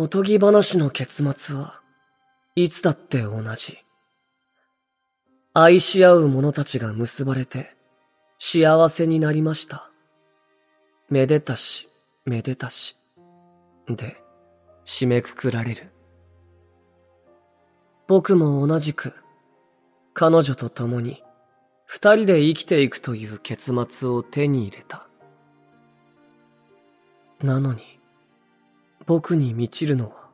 おとぎ話の結末はいつだって同じ。愛し合う者たちが結ばれて幸せになりました。めでたし、めでたし。で、締めくくられる。僕も同じく、彼女と共に、二人で生きていくという結末を手に入れた。なのに、僕に満ちるのは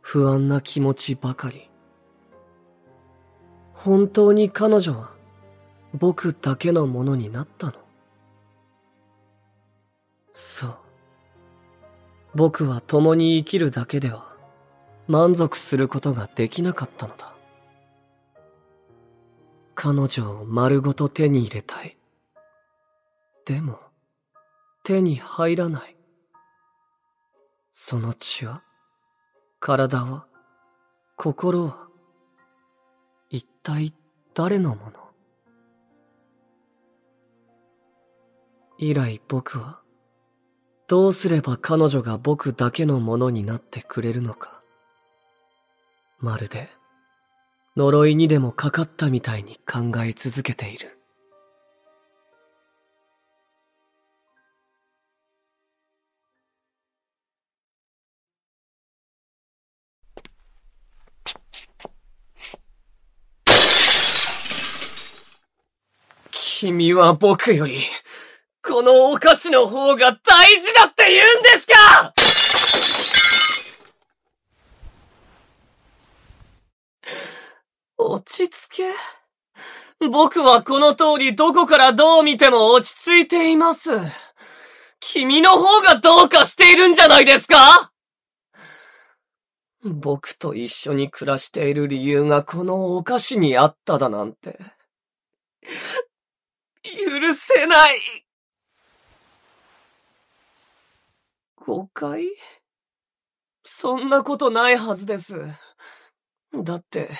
不安な気持ちばかり。本当に彼女は僕だけのものになったのそう。僕は共に生きるだけでは満足することができなかったのだ。彼女を丸ごと手に入れたい。でも、手に入らない。その血は、体は、心は、一体誰のもの？以来僕は、どうすれば彼女が僕だけのものになってくれるのか？まるで、呪いにでもかかったみたいに考え続けている。君は僕より、このお菓子の方が大事だって言うんですか落ち着け。僕はこの通りどこからどう見ても落ち着いています。君の方がどうかしているんじゃないですか僕と一緒に暮らしている理由がこのお菓子にあっただなんて。許せない。誤解？そんなことないはずです。だって、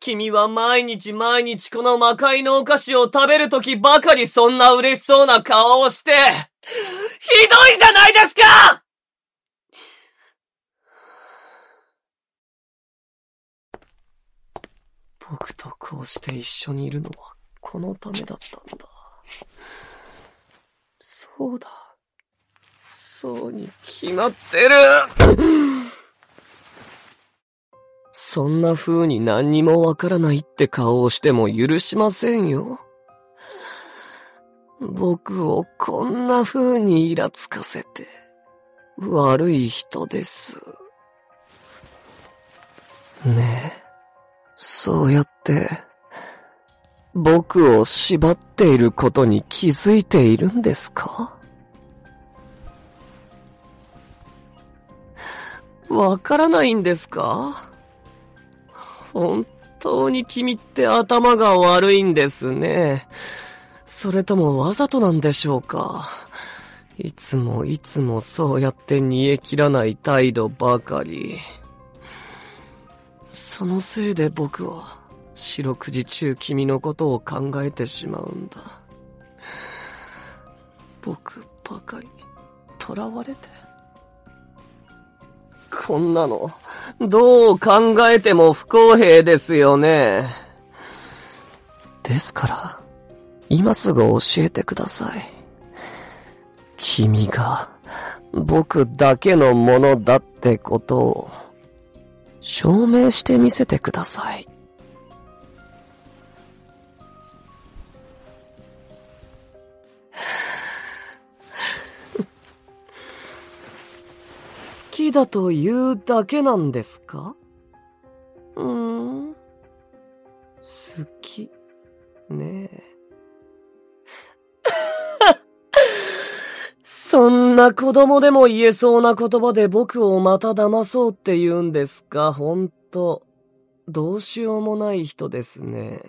君は毎日毎日この魔界のお菓子を食べるときばかりそんな嬉しそうな顔をして、ひどいじゃないですか僕とこうして一緒にいるのはこのためだったんだ。そうだ。そうに決まってるそんな風に何にもわからないって顔をしても許しませんよ。僕をこんな風にイラつかせて、悪い人です。ねえ、そうやって、僕を縛っていることに気づいているんですか？わからないんですか？本当に君って頭が悪いんですね。それともわざとなんでしょうか？いつもいつもそうやって煮え切らない態度ばかり。そのせいで僕は四六時中君のことを考えてしまうんだ。僕ばかり囚われて。こんなの、どう考えても不公平ですよね。ですから、今すぐ教えてください。君が、僕だけのものだってことを、証明してみせてください。好きだと言うだけなんですか？うーん。好き。ねえ。そんな子供でも言えそうな言葉で僕をまた騙そうって言うんですか？ほんと。どうしようもない人ですね。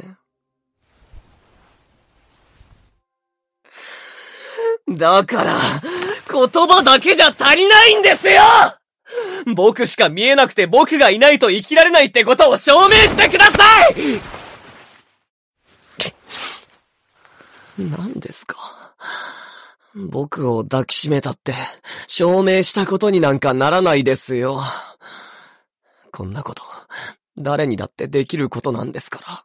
だから、言葉だけじゃ足りないんですよ僕しか見えなくて僕がいないと生きられないってことを証明してください何ですか?僕を抱きしめたって、証明したことになんかならないですよ。こんなこと、誰にだってできることなんですから。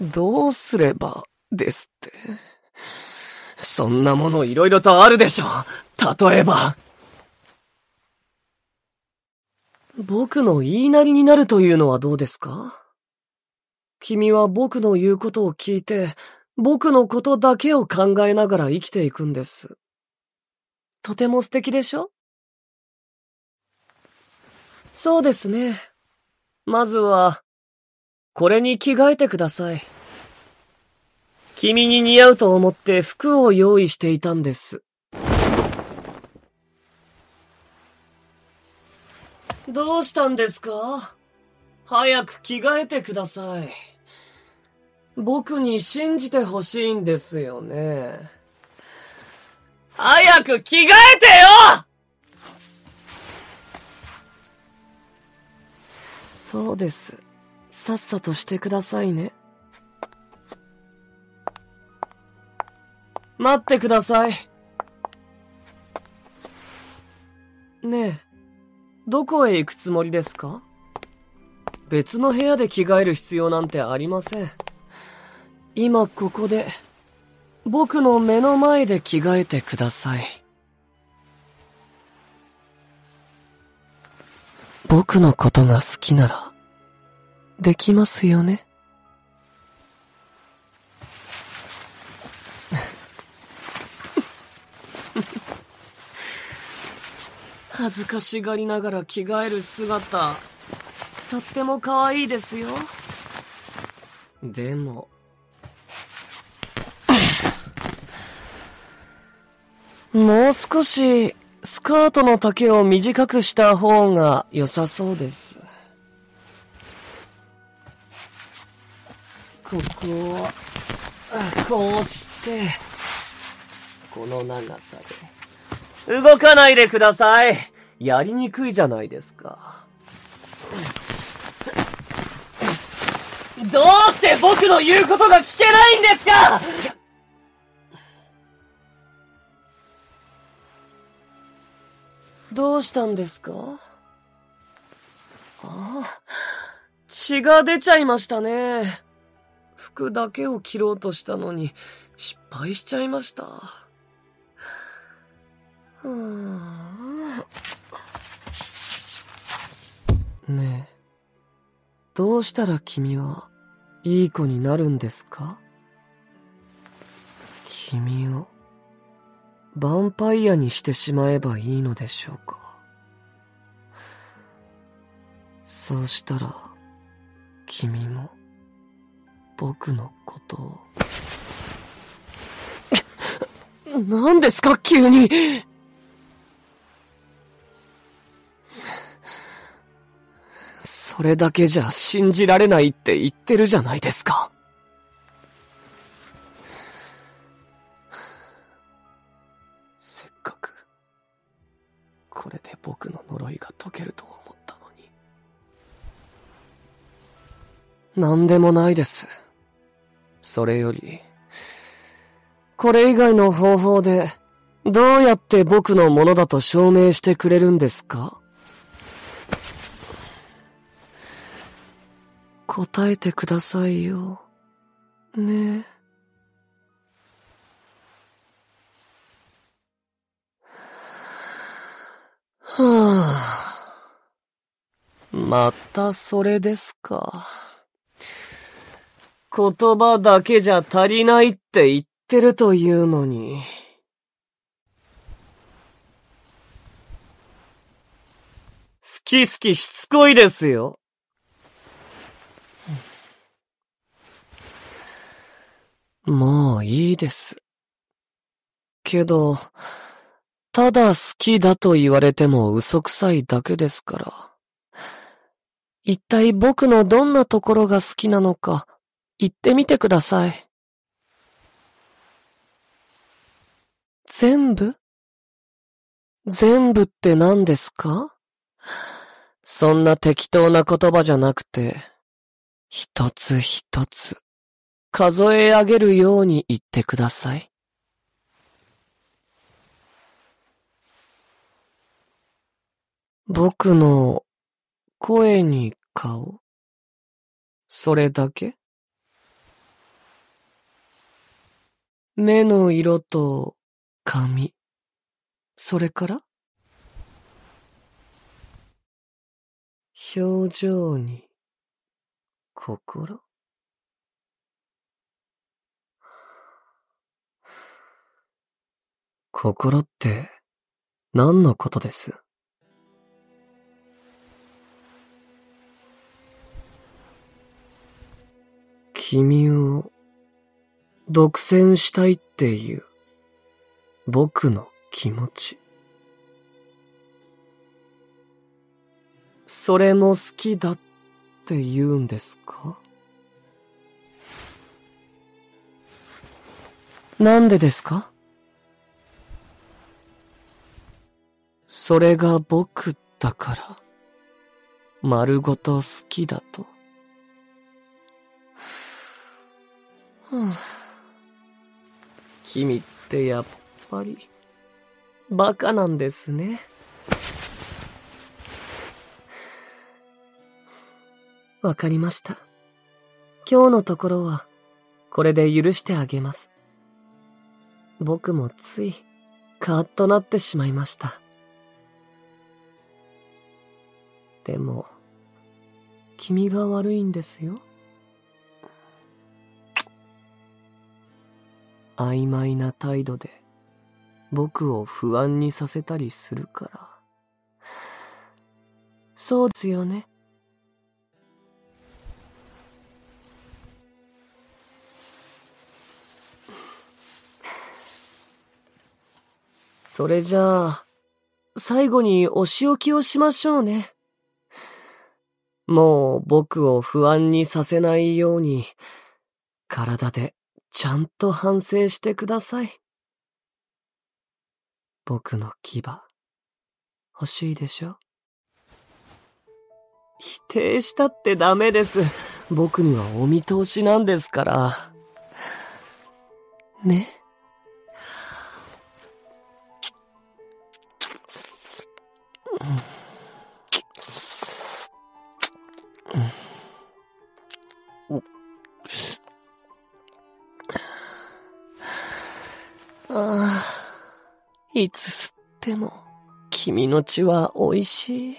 どうすれば、ですって。そんなものいろいろとあるでしょ。例えば。僕の言いなりになるというのはどうですか？君は僕の言うことを聞いて、僕のことだけを考えながら生きていくんです。とても素敵でしょ？そうですね。まずは、これに着替えてください。君に似合うと思って服を用意していたんです。どうしたんですか？早く着替えてください。僕に信じてほしいんですよね。早く着替えてよそうです。さっさとしてくださいね。待ってください。ねえ、どこへ行くつもりですか？別の部屋で着替える必要なんてありません。今ここで、僕の目の前で着替えてください。僕のことが好きなら、できますよね？恥ずかしがりながら着替える姿、とっても可愛いですよ。でも、もう少し、スカートの丈を短くした方が良さそうです。ここを、こうして、この長さで。動かないでください。やりにくいじゃないですか。どうして僕の言うことが聞けないんですかどうしたんですか？ああ、血が出ちゃいましたね。服だけを切ろうとしたのに、失敗しちゃいました。うん。ねえ、どうしたら君はいい子になるんですか？君を。ヴァンパイアにしてしまえばいいのでしょうか？そうしたら、君も、僕のことを。何ですか、急にそれだけじゃ信じられないって言ってるじゃないですか。せっかくこれで僕の呪いが解けると思ったのに。なんでもないです。それより、これ以外の方法で、どうやって僕のものだと証明してくれるんですか？答えてくださいよ。ねえ。はあ。またそれですか。言葉だけじゃ足りないって言ってるというのに。好き好きしつこいですよ。もういいです。けど、ただ好きだと言われても嘘くさいだけですから。一体僕のどんなところが好きなのか言ってみてください。全部？全部って何ですか？そんな適当な言葉じゃなくて、一つ一つ数え上げるように言ってください。僕の声に顔？それだけ？目の色と髪。それから？表情に心？心って何のことです？君を独占したいっていう僕の気持ち。それも好きだって言うんですか？なんでですか？それが僕だから、丸ごと好きだと。はあ、君ってやっぱり、バカなんですね。わかりました。今日のところは、これで許してあげます。僕もつい、カーッとなってしまいました。でも、君が悪いんですよ。曖昧な態度で僕を不安にさせたりするから。そうですよね。それじゃあ、最後にお仕置きをしましょうね。もう僕を不安にさせないように、体でちゃんと反省してください。僕の牙、欲しいでしょ？否定したってダメです。僕にはお見通しなんですから。ね？いつ吸っても、君の血は美味しい。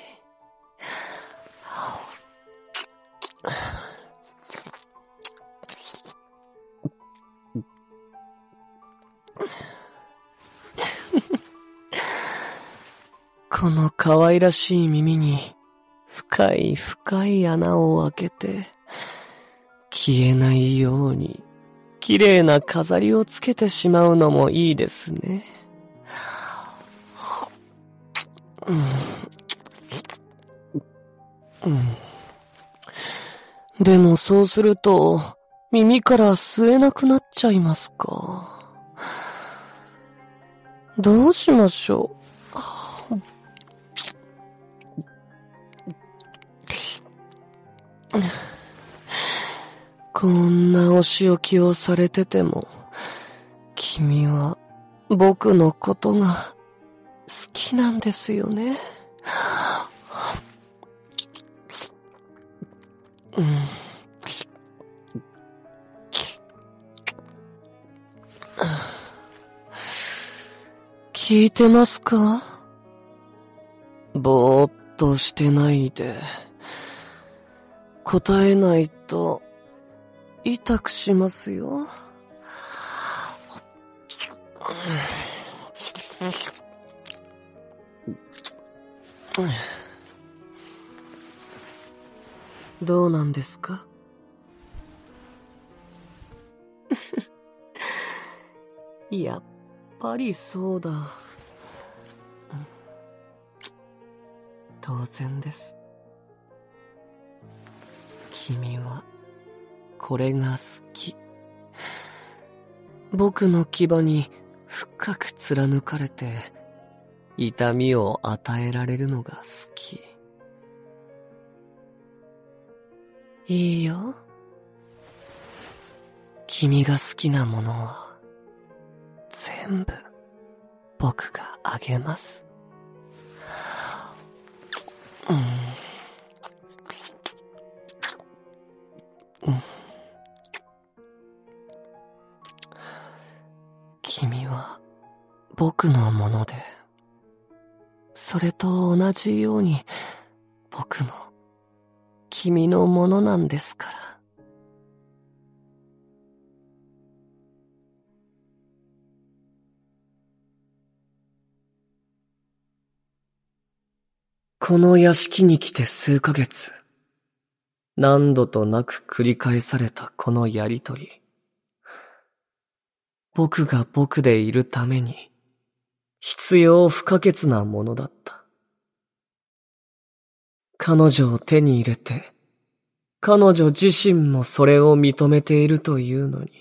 この可愛らしい耳に、深い深い穴を開けて、消えないように綺麗な飾りをつけてしまうのもいいですね。でもそうすると、耳から吸えなくなっちゃいますか。どうしましょう。こんなお仕置きをされてても、君は僕のことが好きなんですよね。聞いてますか？ぼーっとしてないで。答えないと痛くしますよ。どうなんですか？やっぱりそうだ。当然です。君はこれが好き。僕の牙に深く貫かれて、痛みを与えられるのが好き。いいよ。君が好きなものは、全部、僕があげます。うん。うん。僕のもので、それと同じように、僕も、君のものなんですから。この屋敷に来て数ヶ月、何度となく繰り返されたこのやりとり。僕が僕でいるために、必要不可欠なものだった。彼女を手に入れて、彼女自身もそれを認めているというのに、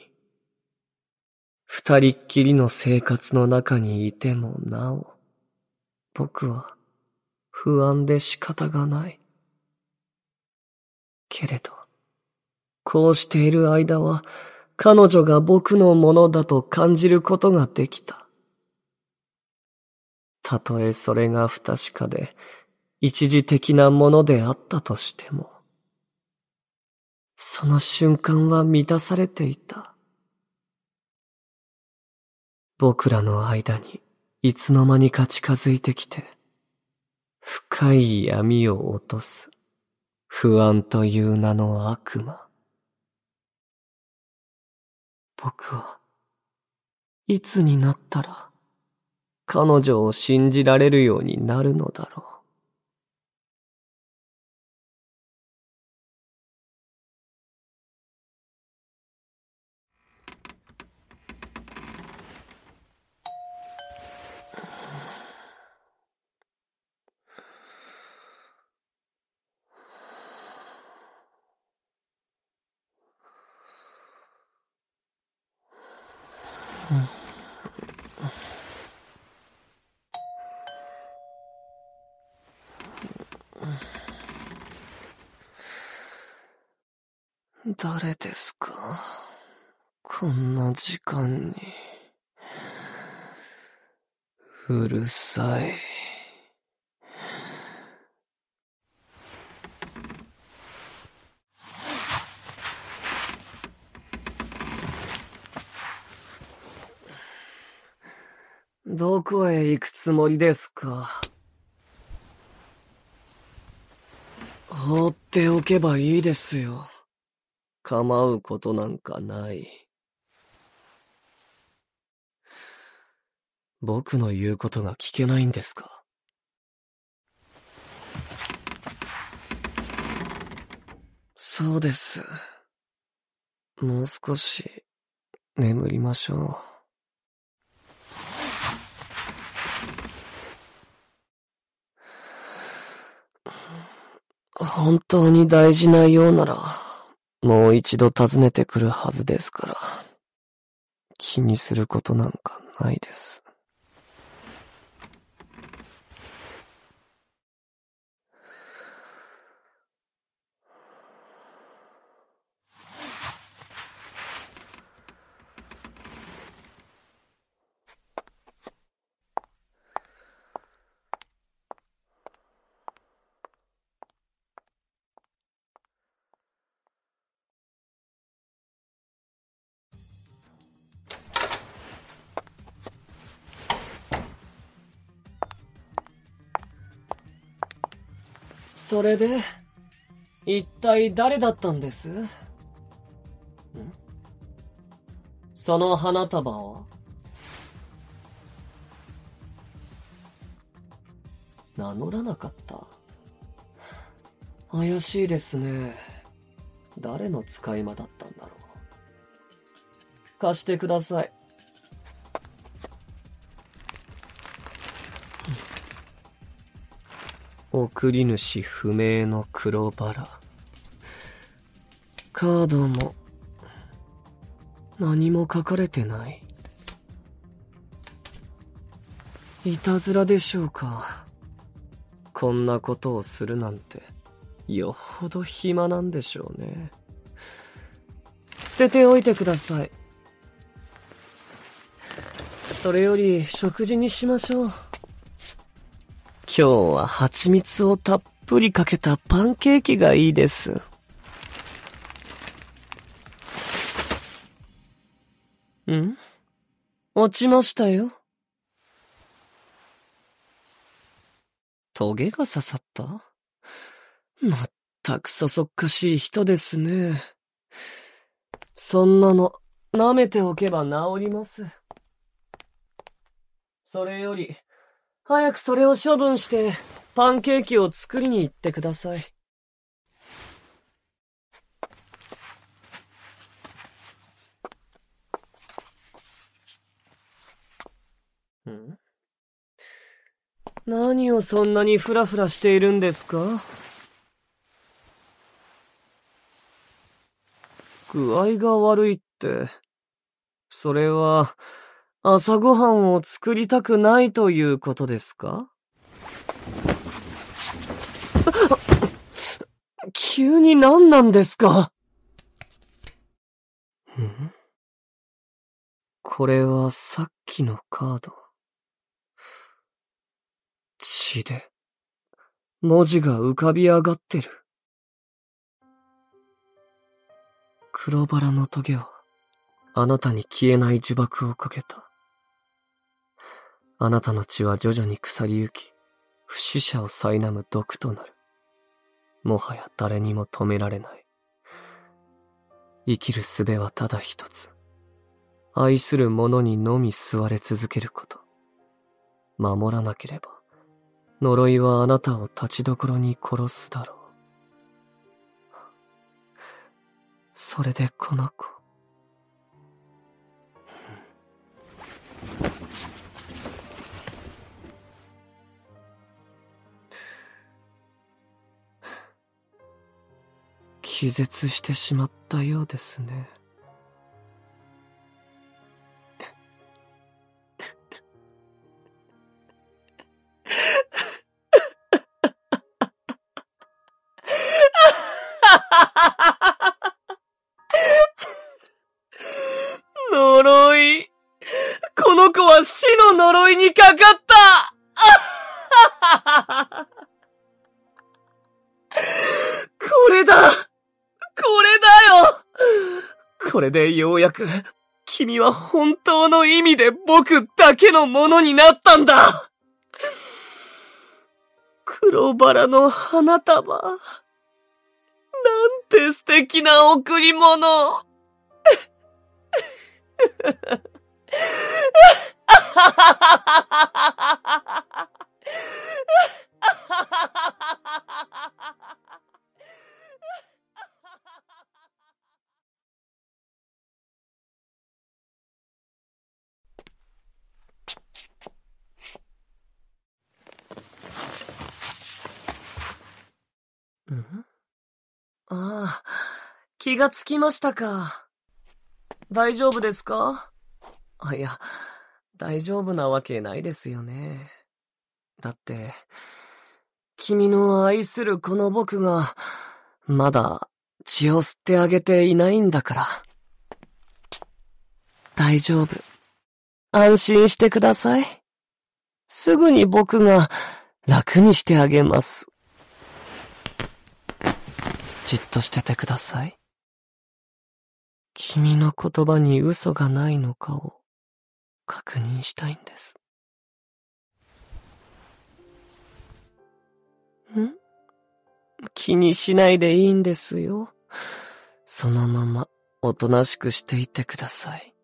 二人っきりの生活の中にいてもなお、僕は、不安で仕方がない。けれど、こうしている間は、彼女が僕のものだと感じることができた。たとえそれが不確かで、一時的なものであったとしても、その瞬間は満たされていた。僕らの間にいつの間にか近づいてきて、深い闇を落とす不安という名の悪魔。僕はいつになったら彼女を信じられるようになるのだろう。誰ですか？こんな時間に。うるさい。どこへ行くつもりですか？放っておけばいいですよ。構うことなんかない。僕の言うことが聞けないんですか？そうです。もう少し眠りましょう。本当に大事なようなら、もう一度訪ねてくるはずですから、気にすることなんかないです。それで、一体誰だったんです？ん？その花束は？名乗らなかった？怪しいですね。誰の使い魔だったんだろう。貸してください。送り主不明の黒バラ。カードも、何も書かれてない。いたずらでしょうか。こんなことをするなんて、よほど暇なんでしょうね。捨てておいてください。それより食事にしましょう。今日は蜂蜜をたっぷりかけたパンケーキがいいです。ん？落ちましたよ。トゲが刺さった？まったくそそっかしい人ですね。そんなの、舐めておけば治ります。それより、早くそれを処分して、パンケーキを作りに行ってください。ん？何をそんなにフラフラしているんですか？具合が悪いって、それは、朝ごはんを作りたくないということですか？急に何なんですか？ん？これはさっきのカード。血で、文字が浮かび上がってる。黒バラのトゲは、あなたに消えない呪縛をかけた。あなたの血は徐々に腐りゆき、不死者を苛む毒となる。もはや誰にも止められない。生きる術はただ一つ。愛する者にのみ吸われ続けること。守らなければ、呪いはあなたを立ちどころに殺すだろう。それでこの子。気絶してしまったようですね。れでようやく、君は本当の意味で僕だけのものになったんだ黒バラの花束。なんて素敵な贈り物。ん？ああ、気がつきましたか。大丈夫ですか？あ、いや、大丈夫なわけないですよね。だって、君の愛するこの僕が、まだ血を吸ってあげていないんだから。大丈夫。安心してください。すぐに僕が楽にしてあげます。じっとしててください。君の言葉に嘘がないのかを確認したいんです。ん？気にしないでいいんですよ。そのまま、おとなしくしていてください。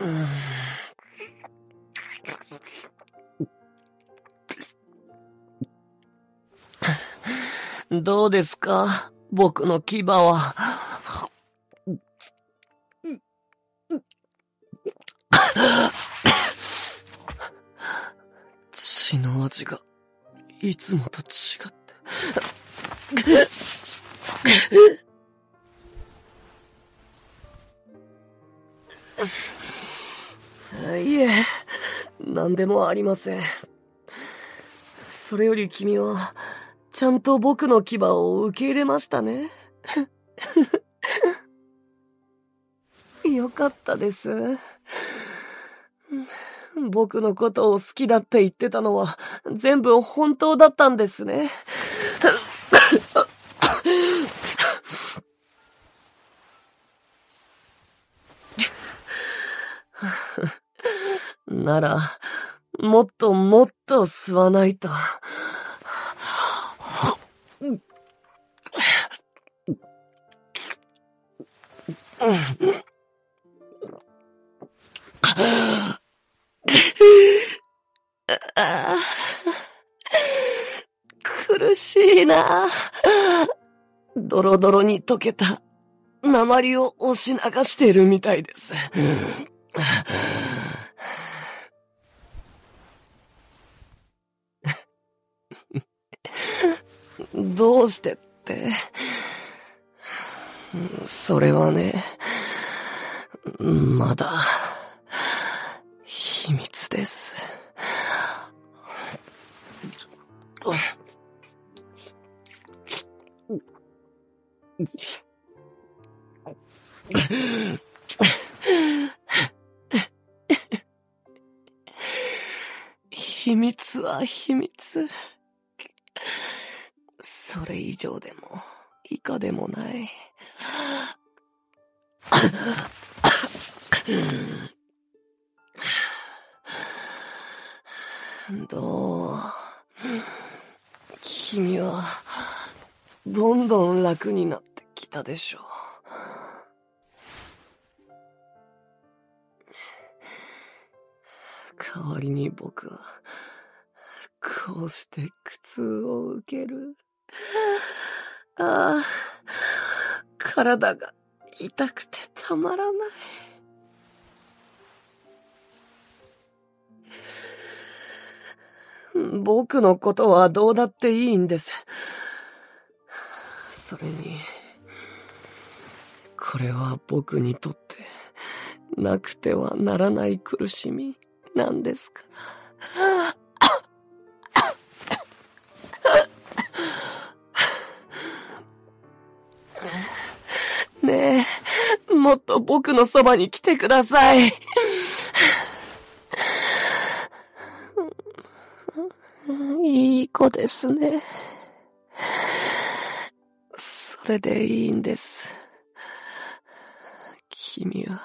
うんどうですか？僕の牙は。血の味が、いつもと違って。いえ、何でもありません。それより君は、ちゃんと僕の牙を受け入れましたね。よかったです。僕のことを好きだって言ってたのは全部本当だったんですね。なら、もっともっと吸わないと。苦しいな。ドロドロに溶けた鉛を押し流しているみたいです。どうしてって。それはね、まだ、秘密です。秘密は秘密。それ以上でも、以下でもない。どう？君は、どんどん楽になってきたでしょう。代わりに僕は、こうして苦痛を受ける。ああ、体が痛くてたまらない。僕のことはどうだっていいんです。それに、これは僕にとってなくてはならない苦しみなんですから。ねえ、もっと僕のそばに来てください。いい子ですね。それでいいんです。君は、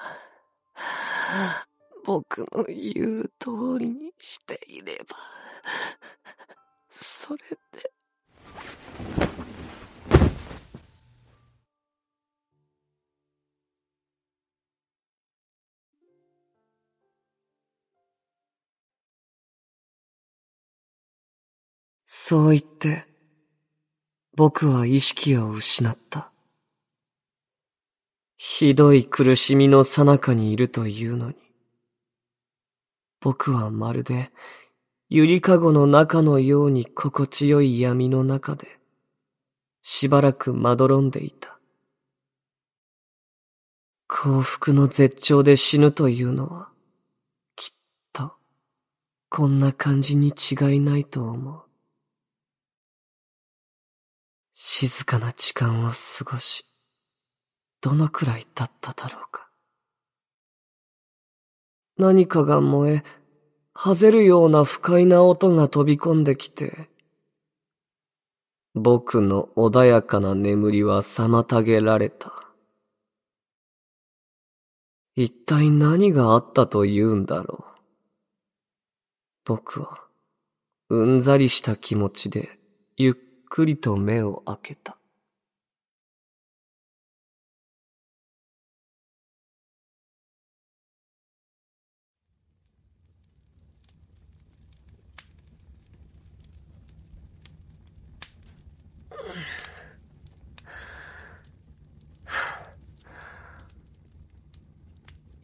僕の言う通りにしていれば、それで。そう言って、僕は意識を失った。ひどい苦しみの最中にいるというのに、僕はまるでゆりかごの中のように心地よい闇の中で、しばらくまどろんでいた。幸福の絶頂で死ぬというのは、きっと、こんな感じに違いないと思う。静かな時間を過ごし、どのくらい経っただろうか。何かが燃え、はぜるような不快な音が飛び込んできて、僕の穏やかな眠りは妨げられた。一体何があったと言うんだろう。僕は、うんざりした気持ちで、ゆっくりと目を開けた。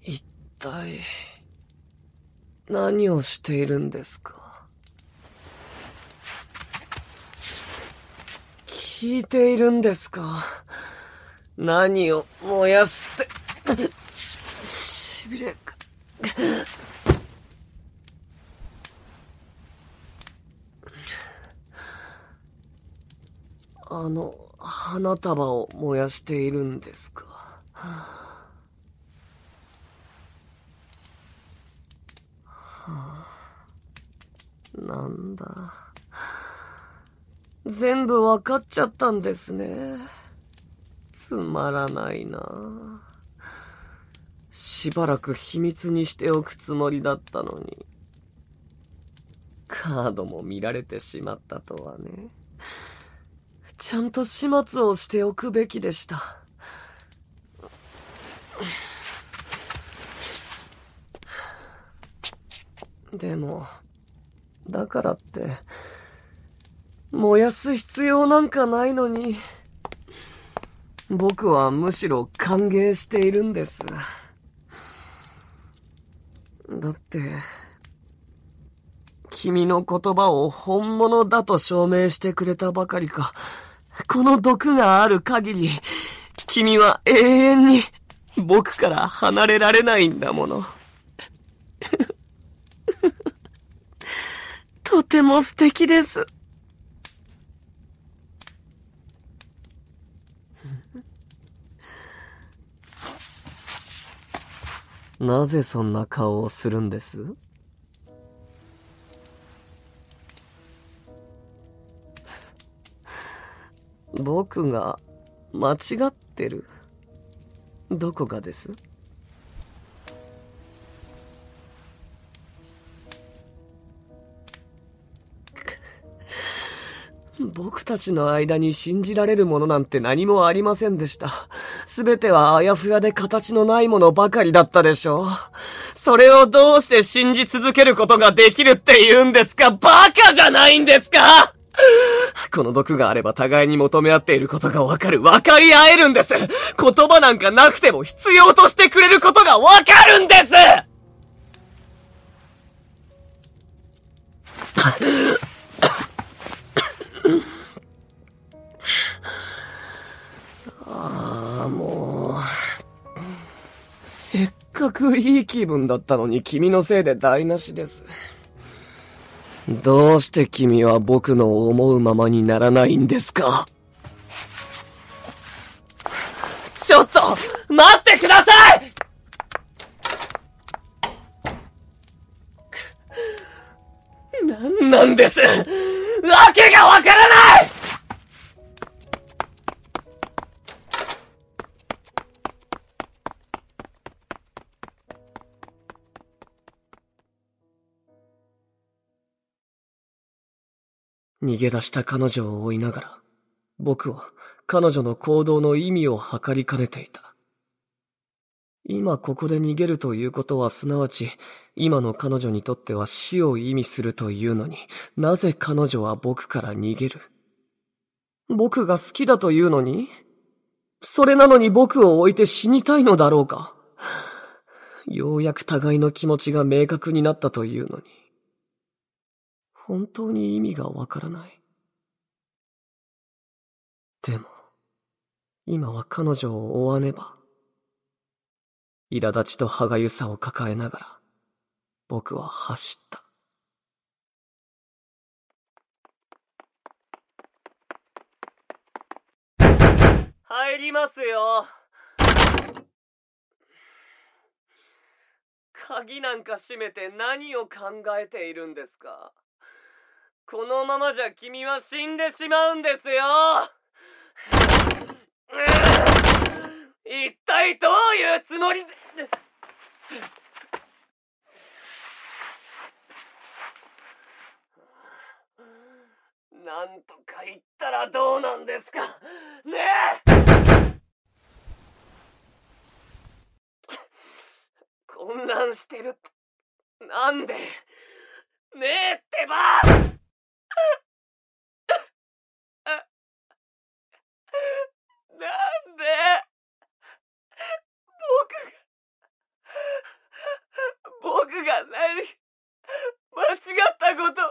一体何をしているんですか？聞いているんですか？何を燃やして、しびれ。あの、花束を燃やしているんですか？はあ、なんだ。全部わかっちゃったんですね。つまらないな。しばらく秘密にしておくつもりだったのに。カードも見られてしまったとはね。ちゃんと始末をしておくべきでした。でも、だからって、燃やす必要なんかないのに、僕はむしろ歓迎しているんです。だって、君の言葉を本物だと証明してくれたばかりか、この毒がある限り、君は永遠に僕から離れられないんだもの。とても素敵です。なぜそんな顔をするんです？僕が間違ってる。どこがです？僕たちの間に信じられるものなんて何もありませんでした。すべてはあやふやで形のないものばかりだったでしょう。それをどうして信じ続けることができるって言うんですか？バカじゃないんですか？この毒があれば互いに求め合っていることがわかる。わかり合えるんです言葉なんかなくても必要としてくれることがわかるんですかくいい気分だったのに君のせいで台無しです。どうして君は僕の思うままにならないんですか？ちょっと待ってください！何なんです？わけがわからない！逃げ出した彼女を追いながら、僕は彼女の行動の意味を測りかねていた。今ここで逃げるということはすなわち、今の彼女にとっては死を意味するというのに、なぜ彼女は僕から逃げる？僕が好きだというのに？それなのに僕を置いて死にたいのだろうか？ようやく互いの気持ちが明確になったというのに。本当に意味がわからない。でも、今は彼女を追わねば。苛立ちと歯がゆさを抱えながら、僕は走った。入りますよ。鍵なんか閉めて何を考えているんですか？このままじゃ君は死んでしまうんですよ。一体どういうつもり？でなんとか言ったらどうなんですか？ねえ！混乱してるなんで？ねえってばなんで 間違ったこと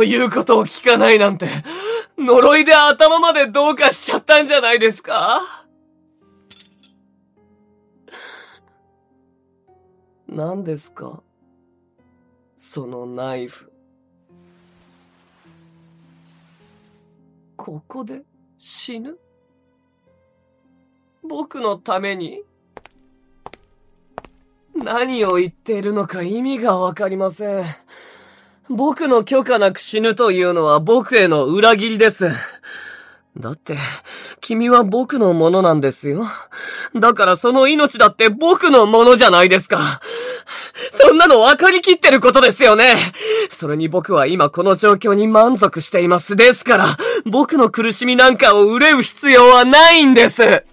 の言うことを聞かないなんて、呪いで頭までどうかしちゃったんじゃないですか？何ですか？そのナイフ。ここで死ぬ？僕のために？何を言っているのか意味がわかりません。僕の許可なく死ぬというのは僕への裏切りです。だって、君は僕のものなんですよ。だからその命だって僕のものじゃないですか。そんなの分かりきってることですよね。それに僕は今この状況に満足しています。ですから、僕の苦しみなんかを憂う必要はないんです。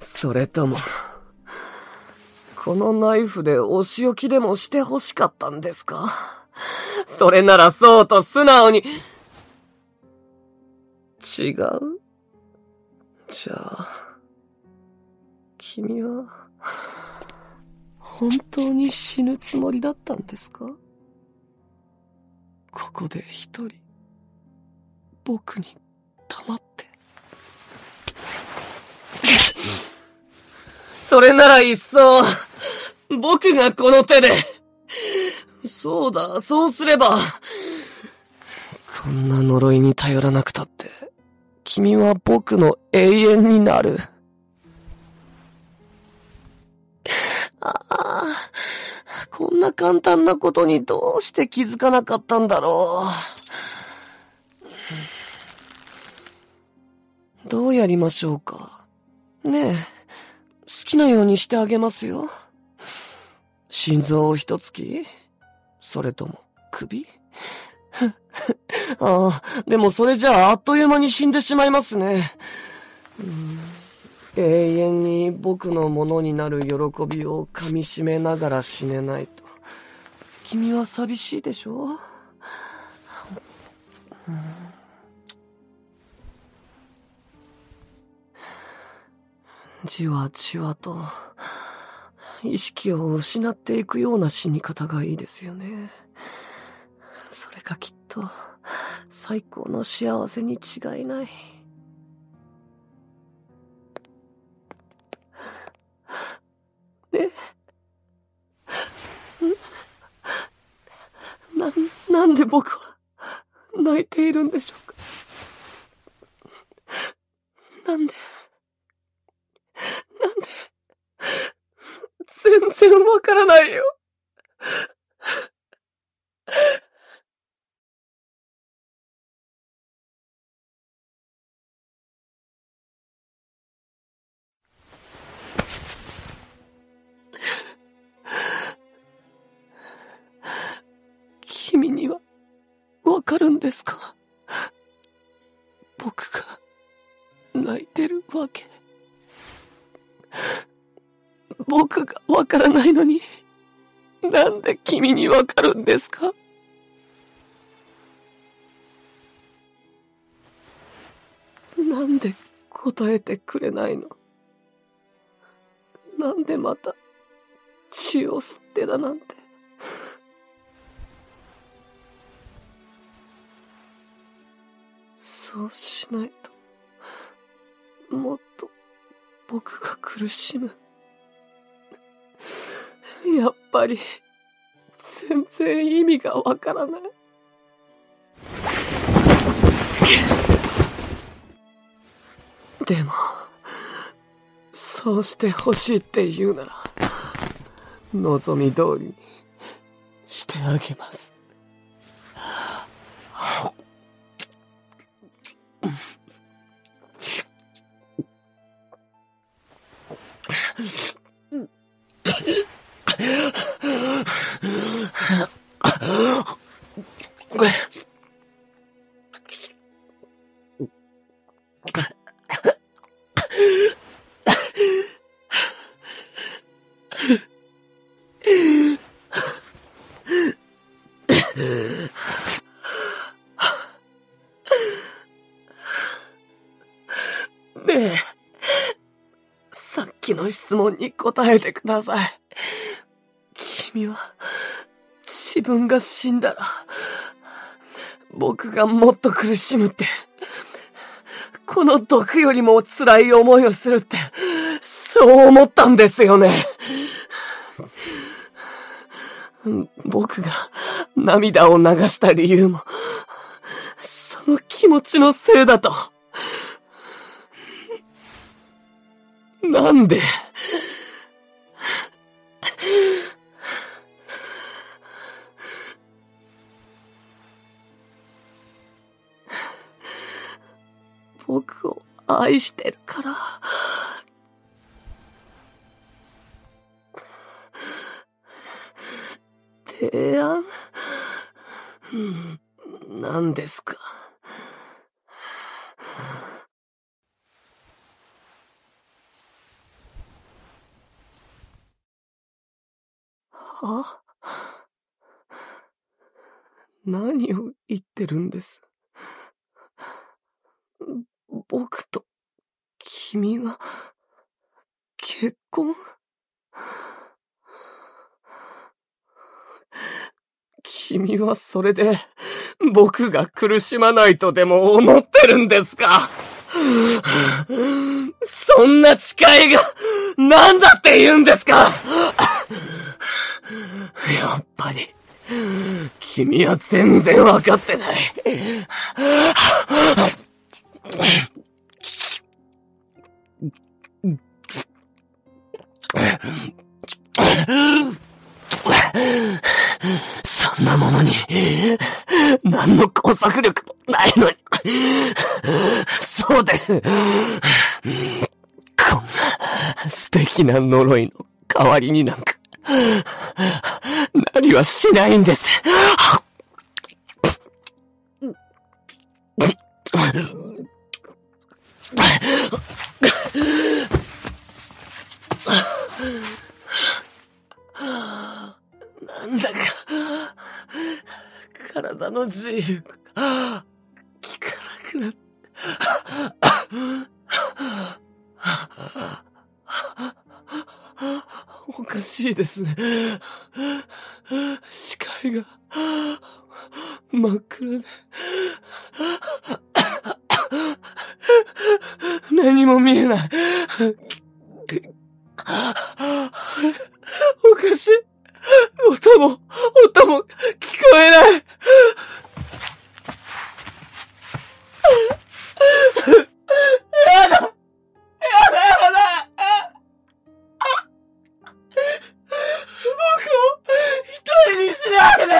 それとも、このナイフでお仕置きでもして欲しかったんですか？それならそうと素直に、違う？じゃあ、君は、本当に死ぬつもりだったんですか？ここで一人、僕に黙って。それならいっそ、僕がこの手で。そうだ、そうすれば。こんな呪いに頼らなくたって、君は僕の永遠になる。ああ、こんな簡単なことにどうして気づかなかったんだろう。どうやりましょうか。ねえ、きなようにしてあげますよ。心臓を一突き？それとも首？ああ、でもそれじゃああっという間に死んでしまいますね。永遠に僕のものになる喜びを噛み締めながら死ねないと。君は寂しいでしょ、うじわじわと、意識を失っていくような死に方がいいですよね。それがきっと、最高の幸せに違いない。ねな、なんで僕は泣いているんでしょうか？なんで？なんで全然わからないよ。君にはわかるんですか？僕が泣いてるわけ。僕がわからないのに、なんで君にわかるんですか？なんで答えてくれないの？なんでまた血を吸ってだなんて？そうしないと、もっと僕が苦しむ。やっぱり、全然意味がわからない。でも、そうして欲しいって言うなら、望み通りにしてあげます。問に答えてください。君は、自分が死んだら、僕がもっと苦しむって、この毒よりも辛い思いをするって、そう思ったんですよね。僕が涙を流した理由も、その気持ちのせいだと。なんで？愛してるから。提案？何ですか？は？何を言ってるんです？僕と君が結婚？君はそれで僕が苦しまないとでも思ってるんですか？そんな誓いが何だって言うんですか？やっぱり、君は全然わかってない。そんなものに、何の拘束力もないのに。そうです。こんな素敵な呪いの代わりになんか、何はしないんです。なんだか、体の自由が、効かなくなって。おかしいですね。視界が真っ暗で。何も見えない。おかしい。音も、音も聞こえない。やだ一人にしないで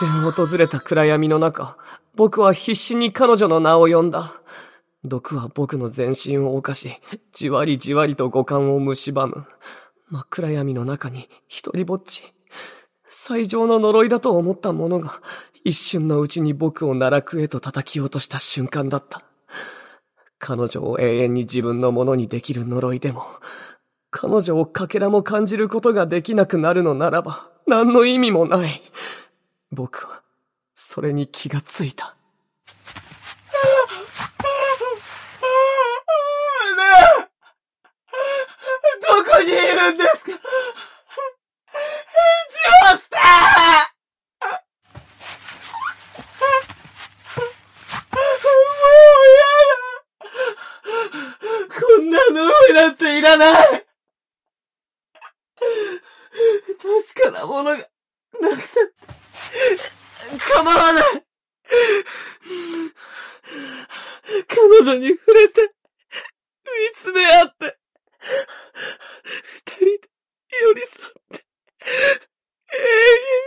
突然訪れた暗闇の中、僕は必死に彼女の名を呼んだ。毒は僕の全身を犯し、じわりじわりと五感を蝕む。真っ暗闇の中に一人ぼっち。最上の呪いだと思ったものが、一瞬のうちに僕を奈落へと叩き落とした瞬間だった。彼女を永遠に自分のものにできる呪いでも、彼女をかけらも感じることができなくなるのならば、何の意味もない。僕は、それに気がついた。どこにいるんですかなんていらない。確かなものが、なくて、構わない。彼女に触れて、見つめ合って、二人で寄り添って、永遠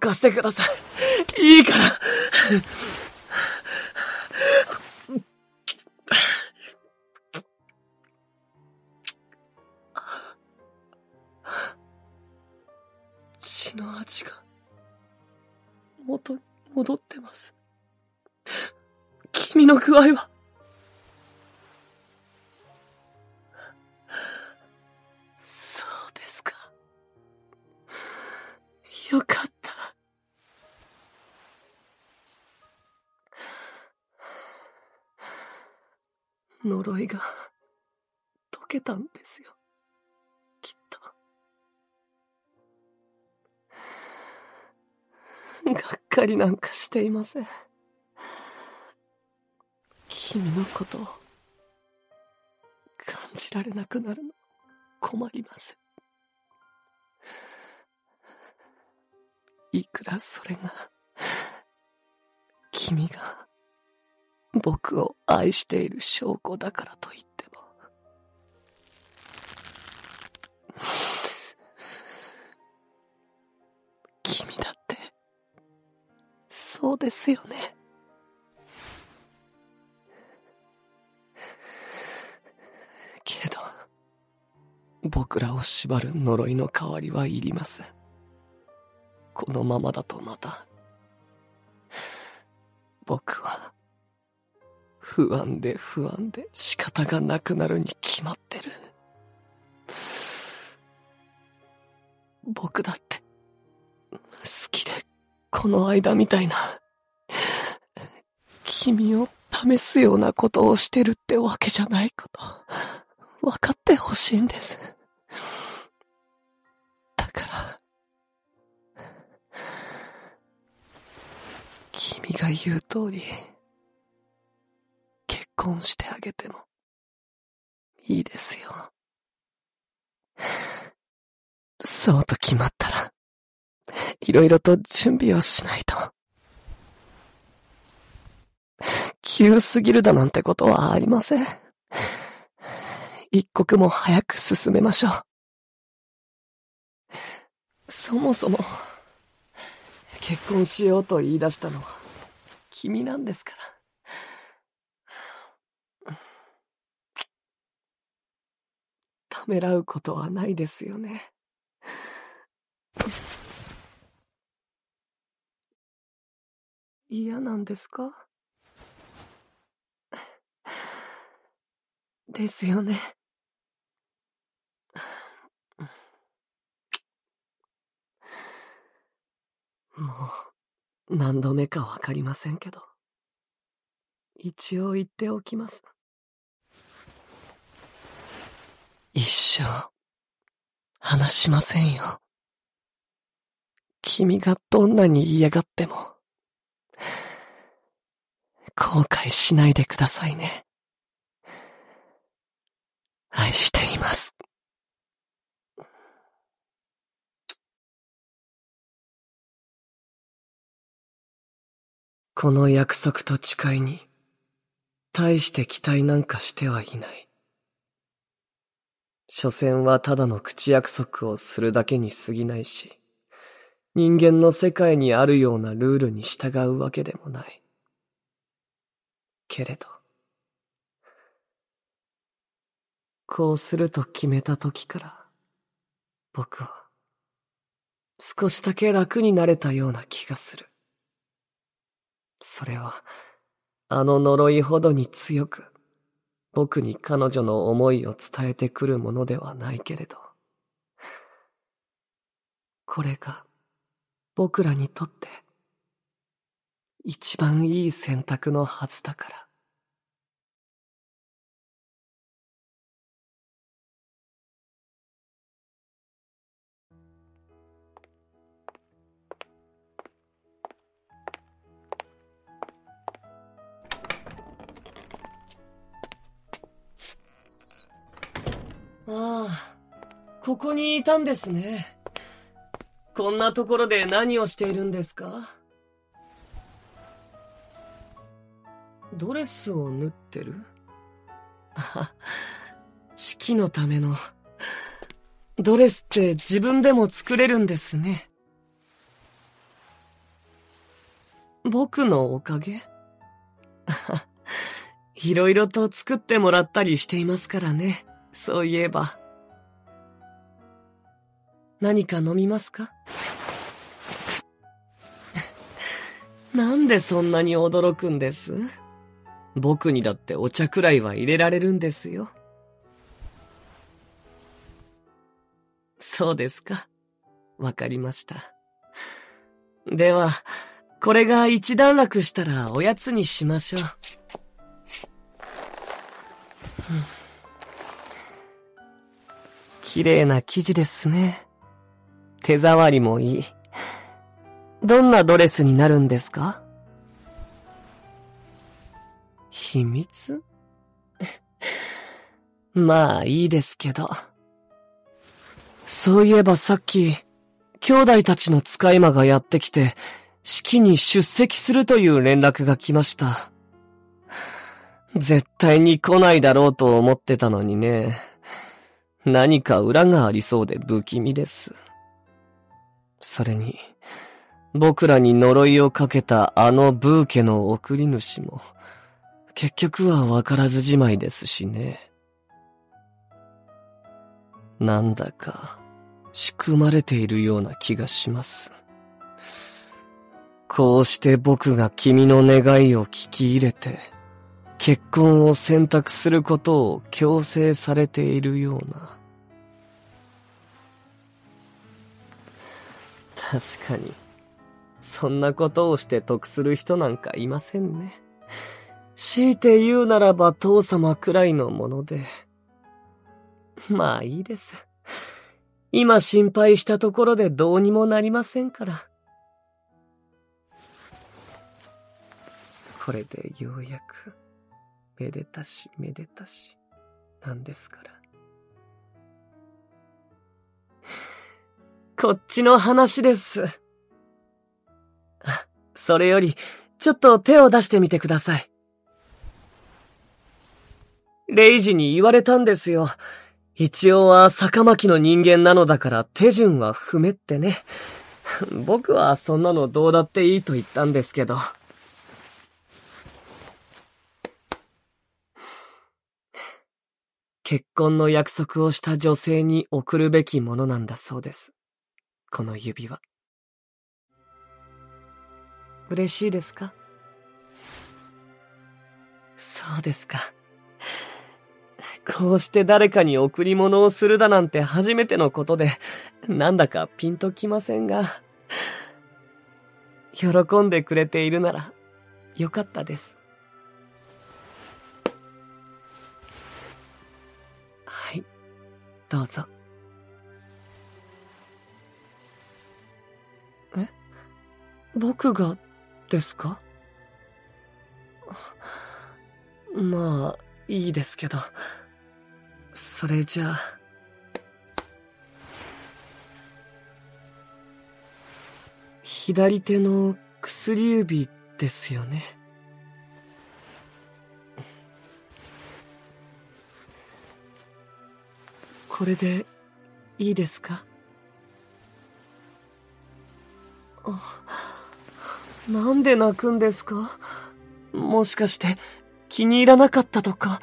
貸してください。いいから。血の味が、元に戻ってます。君の具合は？よかっ呪いが 解けたんですよ。きっと。がっかりなんかしていません。君のことを感じられなくなるの困ります。いくらそれが、君が、僕を愛している証拠だからと言っても。君だって、そうですよね。けど、僕らを縛る呪いの代わりはいりません。このままだとまた、僕は、不安で不安で仕方がなくなるに決まってる。僕だって、好きで、この間みたいな、君を試すようなことをしてるってわけじゃないこと、分かってほしいんです。だから君が言う通り、婚してあげても、いいですよ。そうと決まったら、いろいろと準備をしないと。急すぎるだなんてことはありません。一刻も早く進めましょう。そもそも、結婚しようと言い出したのは、君なんですから。ためらうことはないですよね。嫌なんですか？ですよね。もう、何度目かわかりませんけど、一応言っておきます。一生、話しませんよ。君がどんなに嫌がっても、後悔しないでくださいね。愛しています。この約束と誓いに、大して期待なんかしてはいない。所詮はただの口約束をするだけに過ぎないし、人間の世界にあるようなルールに従うわけでもない。けれど。こうすると決めた時から、僕は、少しだけ楽になれたような気がする。それは、あの呪いほどに強く、僕に彼女の思いを伝えてくるものではないけれど、これが、僕らにとって、一番いい選択のはずだから。ああ、ここにいたんですね。こんなところで何をしているんですか？ドレスを縫ってる？あ、式のための。ドレスって自分でも作れるんですね。僕のおかげ？いろいろと作ってもらったりしていますからね。そういえば。何か飲みますか？なんでそんなに驚くんです？僕にだってお茶くらいは入れられるんですよ。そうですか。わかりました。では、これが一段落したらおやつにしましょう。綺麗な生地ですね。手触りもいい。どんなドレスになるんですか？秘密？まあいいですけど。そういえばさっき、兄弟たちの使い魔がやってきて、式に出席するという連絡が来ました。絶対に来ないだろうと思ってたのにね。何か裏がありそうで不気味です。それに、僕らに呪いをかけたあのブーケの送り主も、結局はわからずじまいですしね。なんだか、仕組まれているような気がします。こうして僕が君の願いを聞き入れて、結婚を選択することを強制されているような。確かに。そんなことをして得する人なんかいませんね。強いて言うならば父様くらいのもので。まあいいです。今心配したところでどうにもなりませんから。これでようやく。めでたしめでたし、なんですから。こっちの話です。それより、ちょっと手を出してみてください。レイジに言われたんですよ。一応は坂巻の人間なのだから手順は踏めってね。僕はそんなのどうだっていいと言ったんですけど。結婚の約束をした女性に贈るべきものなんだそうです。この指輪。嬉しいですか？そうですか。こうして誰かに贈り物をするだなんて初めてのことで、なんだかピンときませんが、喜んでくれているなら、よかったです。どうぞ。え？僕がですか？まあ、いいですけど。それじゃあ。左手の薬指ですよね？これでいいですか？なんで泣くんですか？もしかして気に入らなかったとか？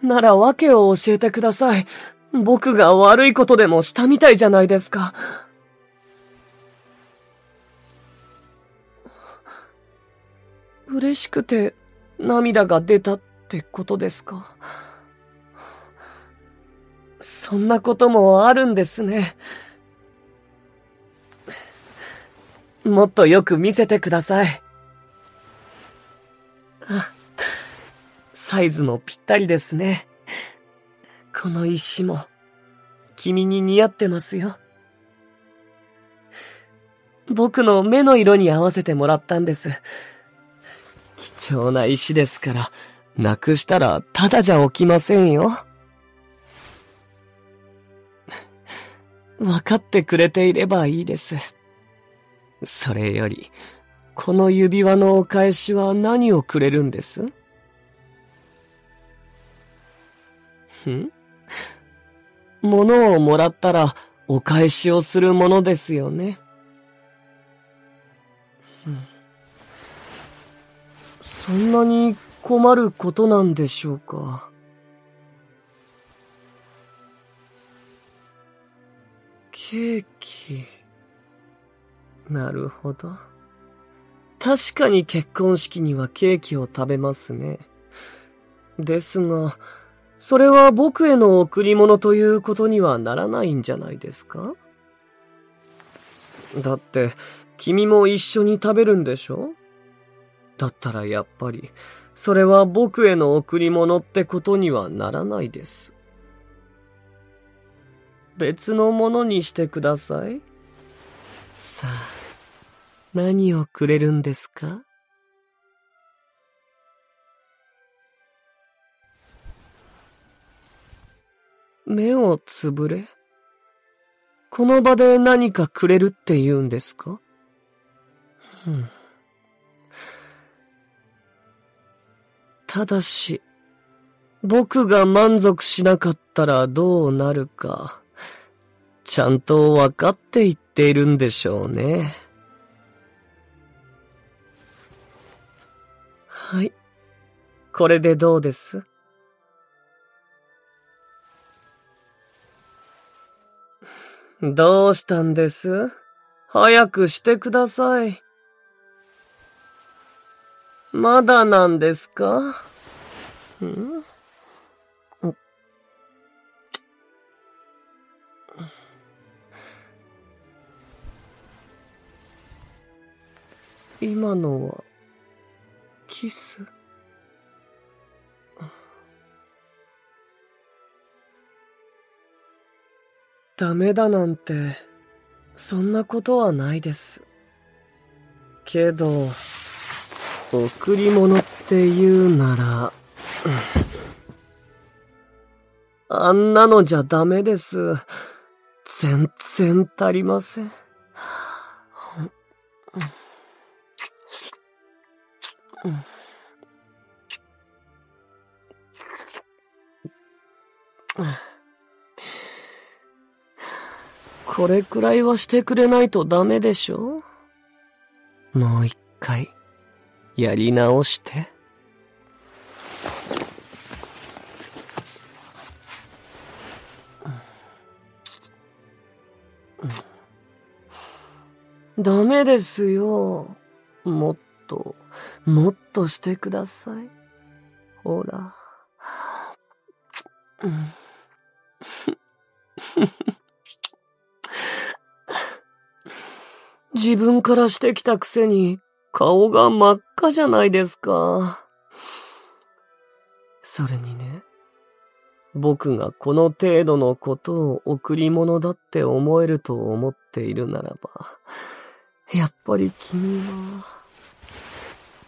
なら訳を教えてください。僕が悪いことでもしたみたいじゃないですか。嬉しくて涙が出たっってことですか？そんなこともあるんですね。もっとよく見せてください。あ、サイズもぴったりですね。この石も、君に似合ってますよ。僕の目の色に合わせてもらったんです。貴重な石ですから、なくしたらただじゃ起きませんよ。わかってくれていればいいです。それより、この指輪のお返しは何をくれるんです？ん？物をもらったらお返しをするものですよね。そんなに困ることなんでしょうか？ケーキ。なるほど。確かに結婚式にはケーキを食べますね。ですが、それは僕への贈り物ということにはならないんじゃないですか？だって、君も一緒に食べるんでしょ？だったらやっぱり、それは僕への贈り物ってことにはならないです。別のものにしてください。さあ、何をくれるんですか？目をつぶれこの場で何かくれるって言うんですか？うん。ただし、僕が満足しなかったらどうなるか、ちゃんと分かって言っているんでしょうね。はい。これでどうです？どうしたんです？早くしてください。まだなんですか？ん？今のは、キス？ダメだなんて、そんなことはないです。けど、贈り物って言うなら、あんなのじゃダメです。全然足りません。これくらいはしてくれないとダメでしょもう一回、やり直して。ダメですよ。もっと、もっとしてください。ほら。自分からしてきたくせに顔が真っ赤じゃないですか。それにね、僕がこの程度のことを贈り物だって思えると思っているならば、やっぱり君は、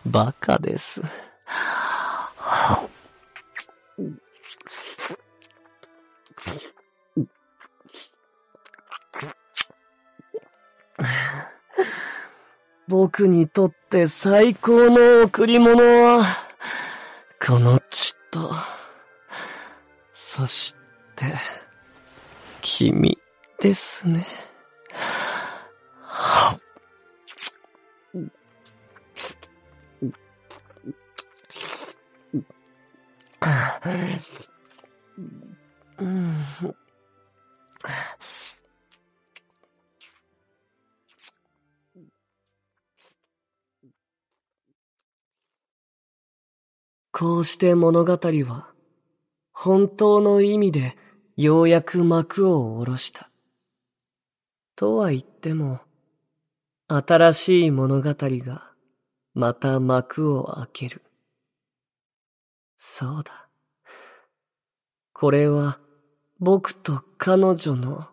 バカです。僕にとって最高の贈り物は、この血と、そして、君ですね。うん。こうして物語は、本当の意味でようやく幕を下ろした。とは言っても、新しい物語がまた幕を開ける。そうだ。これは僕と彼女の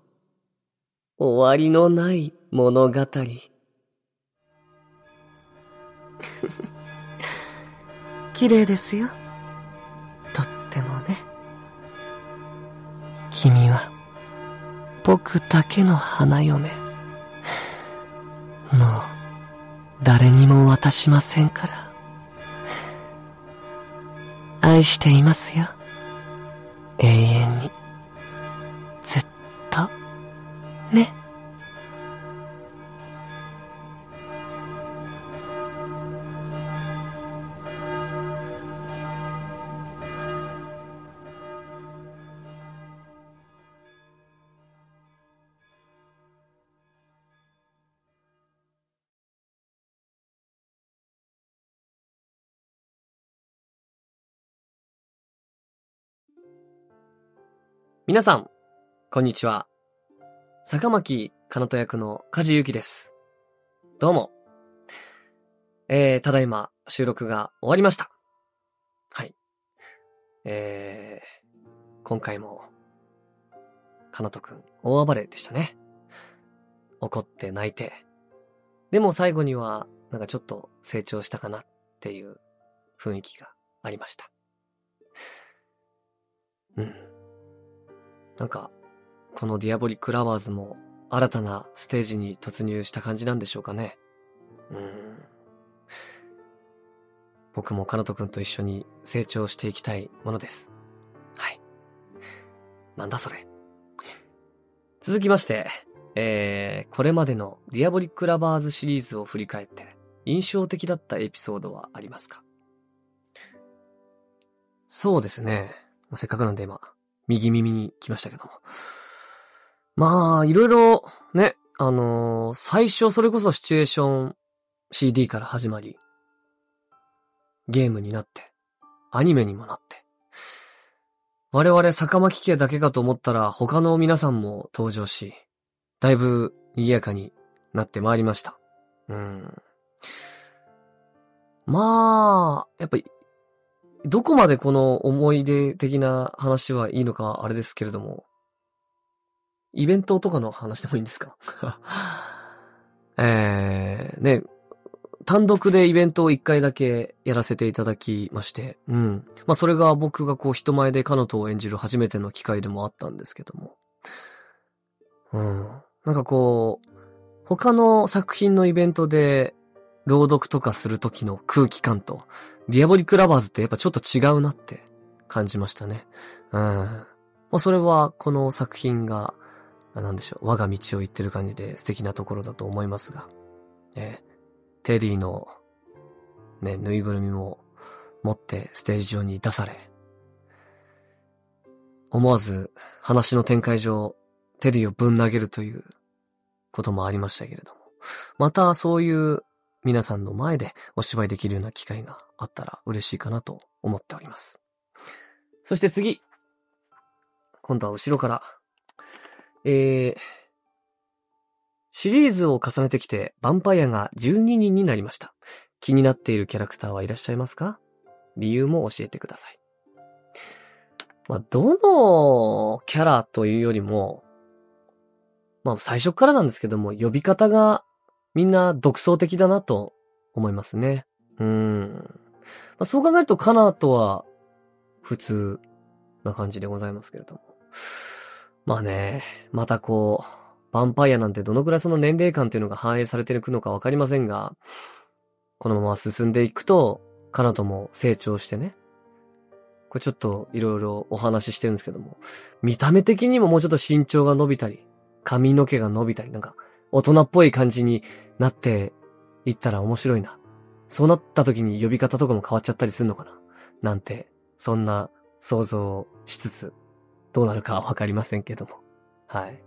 終わりのない物語。綺麗ですよ。とってもね。君は、僕だけの花嫁。もう、誰にも渡しませんから。愛していますよ。永遠に。ずっと。ね。皆さん、こんにちは。坂巻かなと役の梶ゆきです。どうも。えー、ただいま収録が終わりました。はい。えー、今回も、かなとくん大暴れでしたね。怒って泣いて。でも最後には、なんかちょっと成長したかなっていう雰囲気がありました。うん。なんか、この DIABOLIK LOVERS も新たなステージに突入した感じなんでしょうかね。うん。僕もカナト君と一緒に成長していきたいものです。はい。なんだそれ。続きまして、えー、これまでの DIABOLIK LOVERS シリーズを振り返って印象的だったエピソードはありますか？そうですね。せっかくなんで今、右耳に来ましたけども。まあ、いろいろ、ね、あのー、最初それこそシチュエーション CD から始まり、ゲームになって、アニメにもなって、我々坂巻家だけかと思ったら他の皆さんも登場し、だいぶ賑やかになってまいりました。うん。まあ、やっぱりどこまでこの思い出的な話はいいのかあれですけれども、イベントとかの話でもいいんですか？えー、ね、単独でイベントを一回だけやらせていただきまして、うん。まあそれが僕がこう人前で彼女を演じる初めての機会でもあったんですけども。うん。なんかこう、他の作品のイベントで朗読とかする時の空気感と、 DIABOLIK LOVERS ってやっぱちょっと違うなって感じましたね。うん。まあ、それはこの作品が、なんでしょう、我が道を行ってる感じで素敵なところだと思いますが、えテディの、ね、ぬいぐるみも持ってステージ上に出され、思わず話の展開上、テディをぶん投げるということもありましたけれども、またそういう皆さんの前でお芝居できるような機会があったら嬉しいかなと思っております。そして次。今度は後ろから。えー、シリーズを重ねてきて、ヴァンパイアが12人になりました。気になっているキャラクターはいらっしゃいますか？理由も教えてください。まあ、どのキャラというよりも、まあ、最初からなんですけども、呼び方がみんな独創的だなと思いますね。うん。まあ、そう考えるとカナとは普通な感じでございますけれども。まあね、またこう、ヴァンパイアなんてどのくらいその年齢感っていうのが反映されていくのかわかりませんが、このまま進んでいくと、カナとも成長してね。これちょっといろいろお話ししてるんですけども、見た目的にももうちょっと身長が伸びたり、髪の毛が伸びたり、なんか大人っぽい感じになっていったら面白いな。そうなった時に呼び方とかも変わっちゃったりするのかななんて、そんな想像しつつ、どうなるかはわかりませんけども。はい。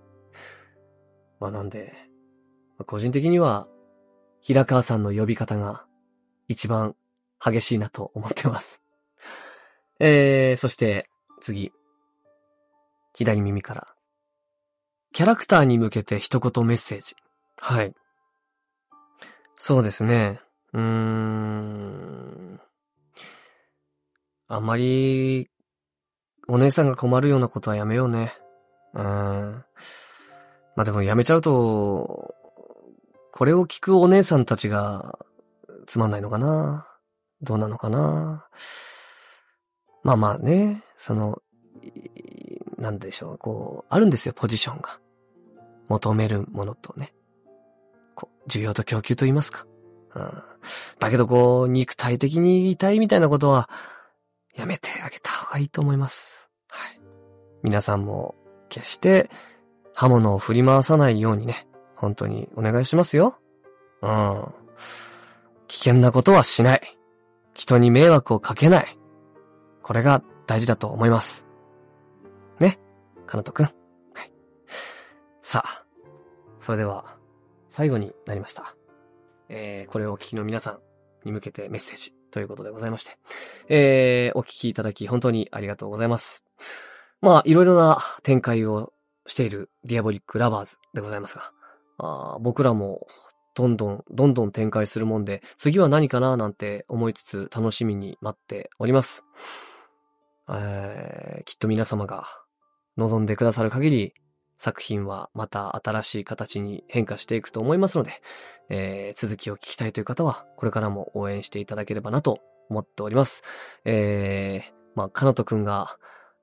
まあなんで、個人的には、平川さんの呼び方が一番激しいなと思ってます。えー、そして次。左耳から。キャラクターに向けて一言メッセージ。はい。そうですね。うーん。あまり、お姉さんが困るようなことはやめようね。うん。まあでもやめちゃうと、これを聞くお姉さんたちが、つまんないのかなどうなのかなまあまあね、その、なんでしょう、こう、あるんですよ、ポジションが。求めるものとね。需要と供給と言いますか。うん。だけどこう、肉体的に痛いみたいなことは、やめてあげた方がいいと思います。はい。皆さんも、決して、刃物を振り回さないようにね、本当にお願いしますよ。うん。危険なことはしない。人に迷惑をかけない。これが大事だと思います。ね。かなとくん。はい。さあ。それでは、最後になりました。えー、これをお聞きの皆さんに向けてメッセージということでございまして。えー、お聞きいただき本当にありがとうございます。まあ、いろいろな展開をしている DIABOLIK LOVERS でございますが、あ僕らもどんどん、どんどん展開するもんで、次は何かななんて思いつつ楽しみに待っております。えー、きっと皆様が望んでくださる限り、作品はまた新しい形に変化していくと思いますので、えー、続きを聞きたいという方は、これからも応援していただければなと思っております。えー、まあ、カナトくんが、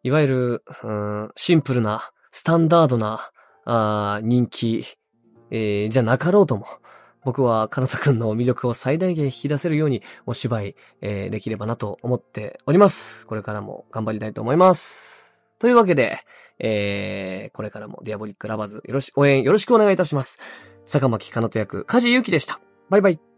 いわゆる、うん、シンプルな、スタンダードな、あ人気、えー、じゃなかろうとも、僕はカナトくんの魅力を最大限引き出せるようにお芝居、えー、できればなと思っております。これからも頑張りたいと思います。というわけで、えー、これからも DIABOLIK LOVERS よろし、応援よろしくお願いいたします。坂巻かなと役、梶ゆきでした。バイバイ。